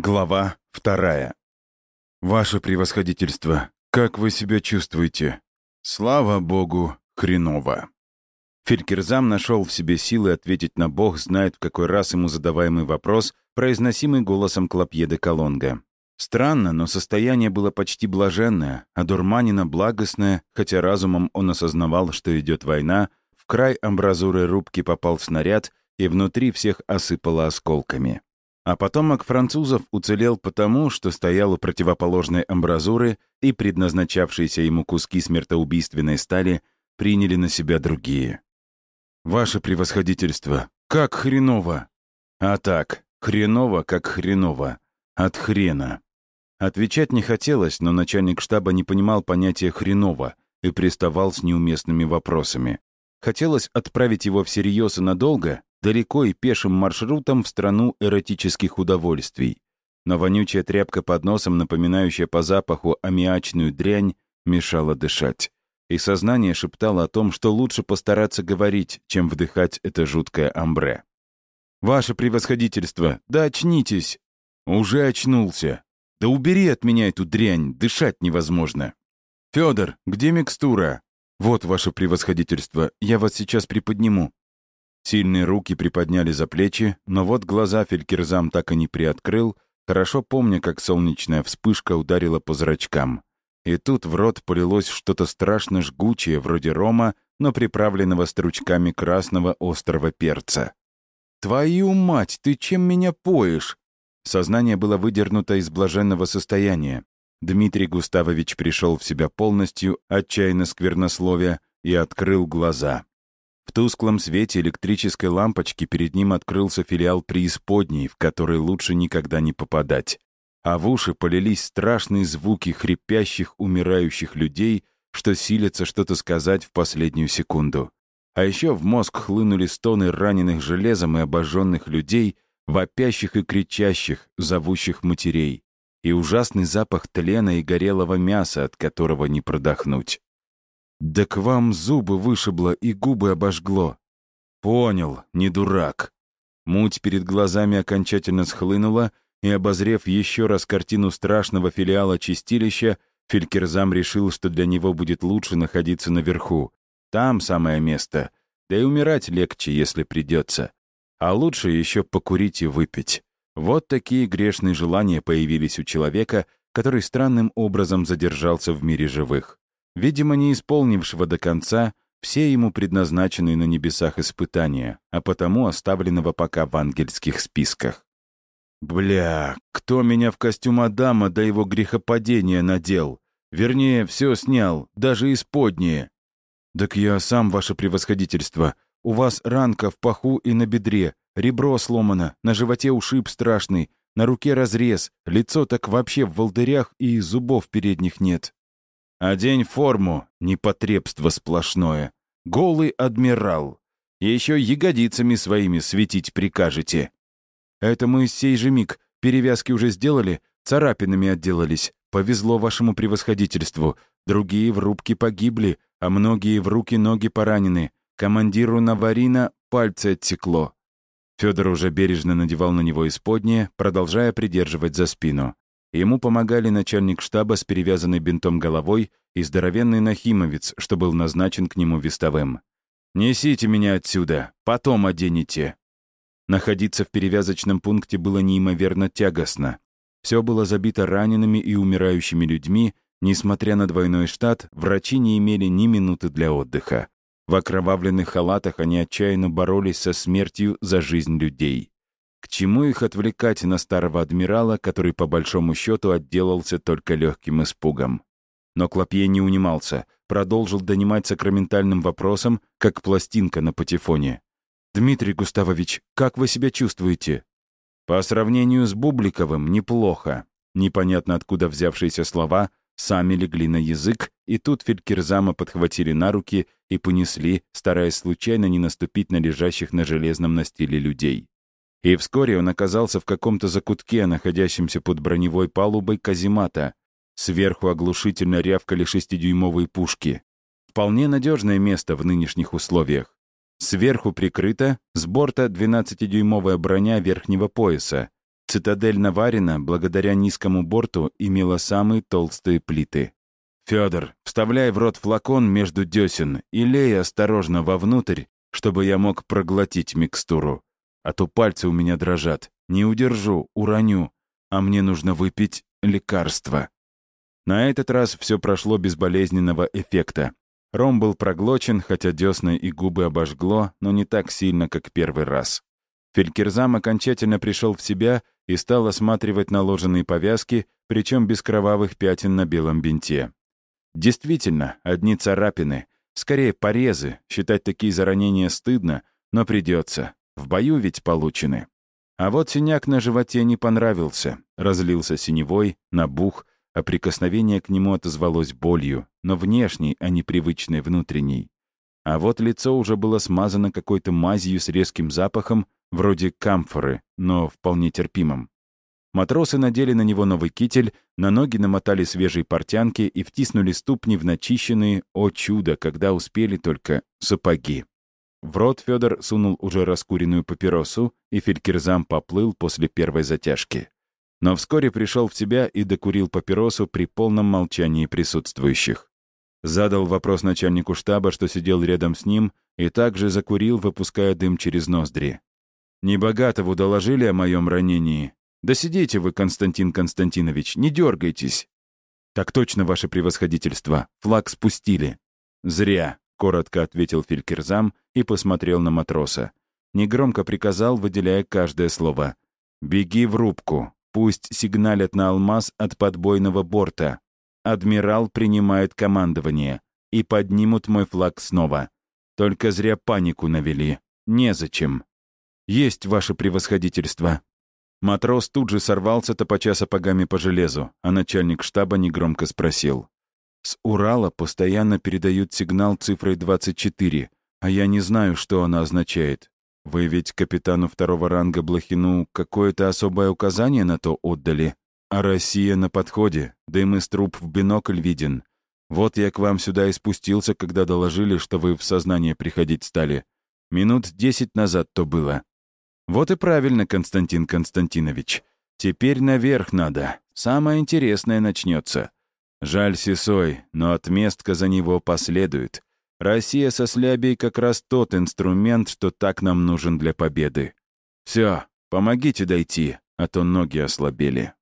Глава вторая. «Ваше превосходительство, как вы себя чувствуете?» «Слава богу, хреново». Фелькерзам нашел в себе силы ответить на бог знает в какой раз ему задаваемый вопрос, произносимый голосом Клопье де Колонга. Странно, но состояние было почти блаженное, а дурманина благостное, хотя разумом он осознавал, что идет война, в край амбразуры рубки попал снаряд, и внутри всех осыпало осколками. А потомок французов уцелел потому, что стоял у противоположной амбразуры, и предназначавшиеся ему куски смертоубийственной стали приняли на себя другие. «Ваше превосходительство, как хреново!» «А так, хреново, как хреново. От хрена». Отвечать не хотелось, но начальник штаба не понимал понятия «хреново» и приставал с неуместными вопросами. Хотелось отправить его всерьез и надолго, далеко и пешим маршрутом в страну эротических удовольствий. Но вонючая тряпка под носом, напоминающая по запаху аммиачную дрянь, мешала дышать. И сознание шептало о том, что лучше постараться говорить, чем вдыхать это жуткое амбре. «Ваше превосходительство, да очнитесь!» «Уже очнулся. Да убери от меня эту дрянь, дышать невозможно!» «Фёдор, где микстура?» «Вот, ваше превосходительство, я вас сейчас приподниму». Сильные руки приподняли за плечи, но вот глаза Фелькерзам так и не приоткрыл, хорошо помня, как солнечная вспышка ударила по зрачкам. И тут в рот полилось что-то страшно жгучее, вроде рома, но приправленного стручками красного острого перца. «Твою мать, ты чем меня поешь?» Сознание было выдернуто из блаженного состояния. Дмитрий Густавович пришел в себя полностью, отчаянно сквернословия, и открыл глаза. В тусклом свете электрической лампочки перед ним открылся филиал преисподней, в который лучше никогда не попадать. А в уши полились страшные звуки хрипящих, умирающих людей, что силятся что-то сказать в последнюю секунду. А еще в мозг хлынули стоны раненых железом и обожженных людей, вопящих и кричащих, зовущих матерей, и ужасный запах тлена и горелого мяса, от которого не продохнуть. Да к вам зубы вышибло и губы обожгло. Понял, не дурак. Муть перед глазами окончательно схлынула, и, обозрев еще раз картину страшного филиала чистилища, Фелькерзам решил, что для него будет лучше находиться наверху. Там самое место. Да и умирать легче, если придется. А лучше еще покурить и выпить. Вот такие грешные желания появились у человека, который странным образом задержался в мире живых видимо, не исполнившего до конца все ему предназначенные на небесах испытания, а потому оставленного пока в ангельских списках. «Бля, кто меня в костюм Адама до его грехопадения надел? Вернее, все снял, даже исподнее». «Так я сам, ваше превосходительство. У вас ранка в паху и на бедре, ребро сломано, на животе ушиб страшный, на руке разрез, лицо так вообще в волдырях и зубов передних нет». Одень форму, непотребство сплошное. Голый адмирал. Еще ягодицами своими светить прикажете. Это мы сей же миг. Перевязки уже сделали, царапинами отделались. Повезло вашему превосходительству. Другие в рубке погибли, а многие в руки-ноги поранены. Командиру Наварина пальцы оттекло. Федор уже бережно надевал на него исподнее, продолжая придерживать за спину. Ему помогали начальник штаба с перевязанной бинтом головой и здоровенный нахимовец, что был назначен к нему вестовым. «Несите меня отсюда, потом оденете». Находиться в перевязочном пункте было неимоверно тягостно. Все было забито ранеными и умирающими людьми, несмотря на двойной штат, врачи не имели ни минуты для отдыха. В окровавленных халатах они отчаянно боролись со смертью за жизнь людей. К чему их отвлекать на старого адмирала, который по большому счету отделался только легким испугом? Но Клопье не унимался, продолжил донимать сакраментальным вопросом, как пластинка на патефоне. «Дмитрий Густавович, как вы себя чувствуете?» По сравнению с Бубликовым, неплохо. Непонятно откуда взявшиеся слова сами легли на язык, и тут Фелькерзама подхватили на руки и понесли, стараясь случайно не наступить на лежащих на железном настиле людей. И вскоре он оказался в каком-то закутке, находящемся под броневой палубой каземата. Сверху оглушительно рявкали шестидюймовые пушки. Вполне надежное место в нынешних условиях. Сверху прикрыта, с борта 12-дюймовая броня верхнего пояса. Цитадель Наварина, благодаря низкому борту, имела самые толстые плиты. Федор, вставляй в рот флакон между десен и лей осторожно вовнутрь, чтобы я мог проглотить микстуру. А то пальцы у меня дрожат. Не удержу, уроню. А мне нужно выпить лекарство. На этот раз все прошло без болезненного эффекта. Ром был проглочен, хотя десны и губы обожгло, но не так сильно, как первый раз. Фелькерзам окончательно пришел в себя и стал осматривать наложенные повязки, причем без кровавых пятен на белом бинте. Действительно, одни царапины, скорее порезы, считать такие за ранения стыдно, но придется. В бою ведь получены. А вот синяк на животе не понравился, разлился синевой, набух, а прикосновение к нему отозвалось болью, но внешней, а не привычной внутренней. А вот лицо уже было смазано какой-то мазью с резким запахом, вроде камфоры, но вполне терпимым. Матросы надели на него новый китель, на ноги намотали свежие портянки и втиснули ступни в начищенные, о чудо, когда успели только сапоги. В рот Федор сунул уже раскуренную папиросу, и Фелькерзам поплыл после первой затяжки. Но вскоре пришел в себя и докурил папиросу при полном молчании присутствующих. Задал вопрос начальнику штаба, что сидел рядом с ним, и также закурил, выпуская дым через ноздри. «Небогатову доложили о моем ранении?» «Да сидите вы, Константин Константинович, не дергайтесь!» «Так точно, ваше превосходительство. Флаг спустили». «Зря», — коротко ответил Фелькерзам и посмотрел на матроса. Негромко приказал, выделяя каждое слово. «Беги в рубку. Пусть сигналят на алмаз от подбойного борта. Адмирал принимает командование. И поднимут мой флаг снова. Только зря панику навели. Незачем». «Есть ваше превосходительство», Матрос тут же сорвался, топоча сапогами по железу, а начальник штаба негромко спросил. «С Урала постоянно передают сигнал цифрой 24, а я не знаю, что она означает. Вы ведь капитану второго ранга Блохину какое-то особое указание на то отдали? А Россия на подходе, дым из труб в бинокль виден. Вот я к вам сюда и спустился, когда доложили, что вы в сознание приходить стали. Минут десять назад то было. Вот и правильно, Константин Константинович. Теперь наверх надо. Самое интересное начнется. Жаль Сисой, но отместка за него последует. Россия со Слябей как раз тот инструмент, что так нам нужен для победы. Все, помогите дойти, а то ноги ослабели.